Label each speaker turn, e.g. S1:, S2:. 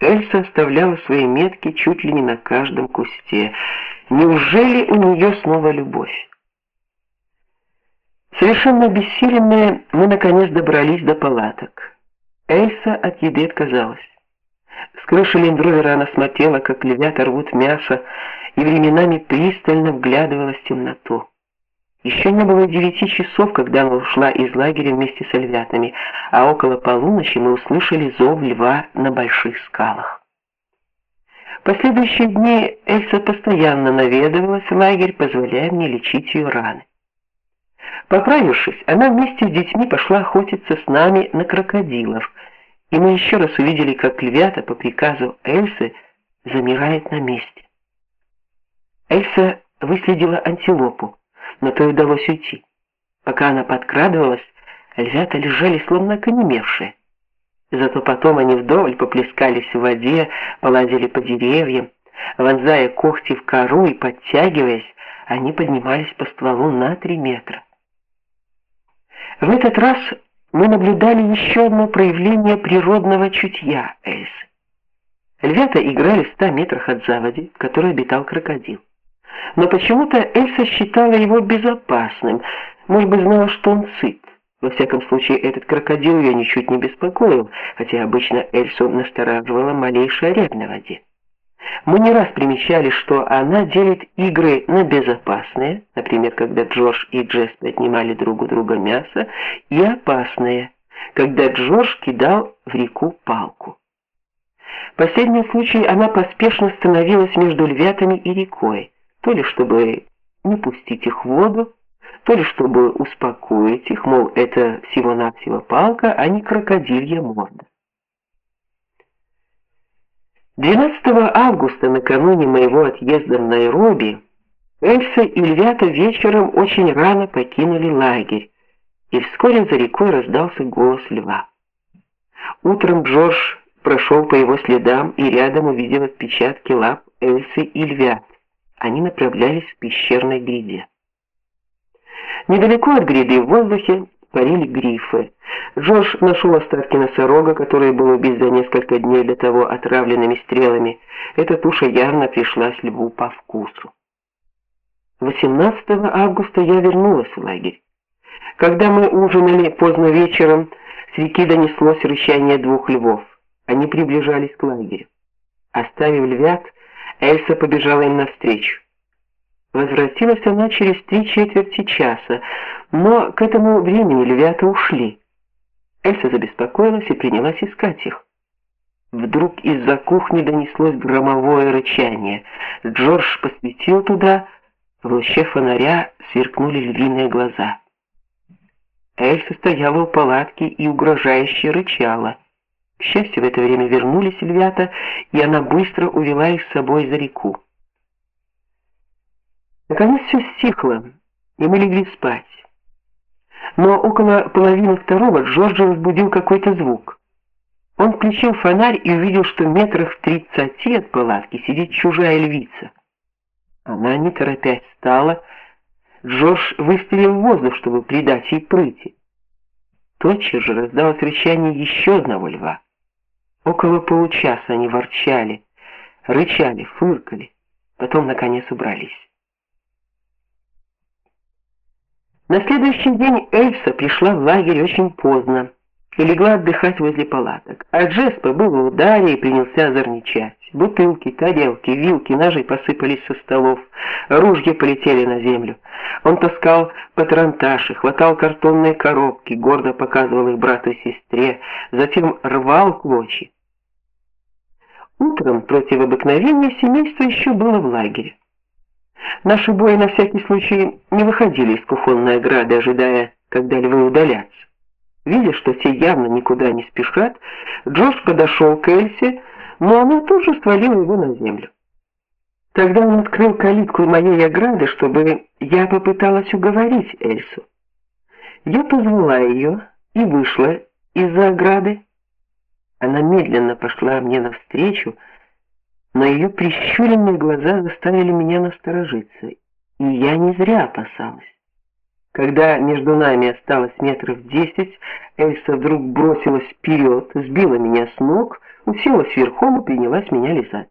S1: Эльса оставляла свои метки чуть ли не на каждом кусте. Неужели у нее снова любовь? Совершенно обессиленные, мы наконец добрались до палаток. Эльса от еды отказалась. С крыши лендровера она смотрела, как львята рвут мясо, и временами пристально вглядывалась в темноту. Еще не было девяти часов, когда она ушла из лагеря вместе с львятами, а около полуночи мы услышали зов льва на больших скалах. Последующие дни Эльса постоянно наведывалась в лагерь, позволяя мне лечить ее раны. Поправившись, она вместе с детьми пошла охотиться с нами на крокодилов, и мы еще раз увидели, как львята по приказу Эльсы замирают на месте. Эльса выследила антилопу, но то удалось уйти. Пока она подкрадывалась, львята лежали словно окаменевшие. Зато потом они вдоволь поплескались в воде, полазили по деревьям, вонзая когти в кору и подтягиваясь, они поднимались по стволу на три метра. В этот раз мы наблюдали еще одно проявление природного чутья Эльсы. Львята играли в ста метрах от заводи, в которой обитал крокодил. Но почему-то Эльса считала его безопасным, может быть, знала, что он сыт. Во всяком случае, этот крокодил ее ничуть не беспокоил, хотя обычно Эльсу настораживала малейшая рябь на воде. Мы не раз примечали, что она делит игры на безопасные, например, когда Джордж и Джесс отнимали друг у друга мясо, и опасные, когда Джордж кидал в реку палку. В последнем случае она поспешно становилась между львятами и рекой, то ли чтобы не пустить их в воду, то ли чтобы успокоить их, мол, это всего-навсего палка, а не крокодилья морда. 12 августа, накануне моего отъезда в Найроби, Эльса и Львята вечером очень рано покинули лагерь, и вскоре за рекой раздался голос льва. Утром Джордж прошел по его следам и рядом увидел отпечатки лап Эльсы и Львят. Они направлялись к пещерной гряде. Недалеко от гряды в воздухе парили грифы. Джордж нашел остатки носорога, который был убит за несколько дней до того отравленными стрелами. Эта туша явно пришлась льву по вкусу. 18 августа я вернулась в лагерь. Когда мы ужинали поздно вечером, с реки донеслось рычание двух львов. Они приближались к лагерю. Оставив львят, Эльса побежала им навстречу. Возвратилась она через три четверти часа, но к этому времени львята ушли. Эльса забеспокоилась и принялась искать их. Вдруг из-за кухни донеслось громовое рычание. Джордж посветил туда, в луче фонаря сверкнули львиные глаза. Эльса стояла у палатки и угрожающе рычала. К счастью, в это время вернулись львята, и она быстро увела их с собой за реку. Наконец все стихло, и мы легли спать. Но около половины второго Джорджа разбудил какой-то звук. Он включил фонарь и увидел, что метрах в тридцати от палатки сидит чужая львица. Она, не торопясь, встала. Джордж выстрелил в воздух, чтобы придать ей прыти. Тотчас же раздалось рычание еще одного льва. Около получаса они ворчали, рычали, фыркали, потом наконец убрались. На следующий день Эльса пришла в лагерь очень поздно и легла отдыхать возле палаток. А Джеспа был в ударе и принялся озорничать. Бутылки, тарелки, вилки, ножи посыпались со столов, ружья полетели на землю. Он таскал патронташи, хватал картонные коробки, гордо показывал их брату и сестре, затем рвал клочья. Утром против обыкновения семейство еще было в лагере. Наши бои на всякий случай не выходили из кухонной ограды, ожидая, когда львы удалятся. Видя, что те явно никуда не спешат, Джордж подошел к Эльсе, но она тут же свалила его на землю. Тогда он открыл калитку моей ограды, чтобы я попыталась уговорить Эльсу. Я позвала ее и вышла из-за ограды. Она медленно пошла мне навстречу, но ее прищуренные глаза заставили меня насторожиться, и я не зря опасалась. Когда между нами осталось метров десять, Эльса вдруг бросилась вперед, сбила меня с ног, уселась верхом и принялась меня лизать.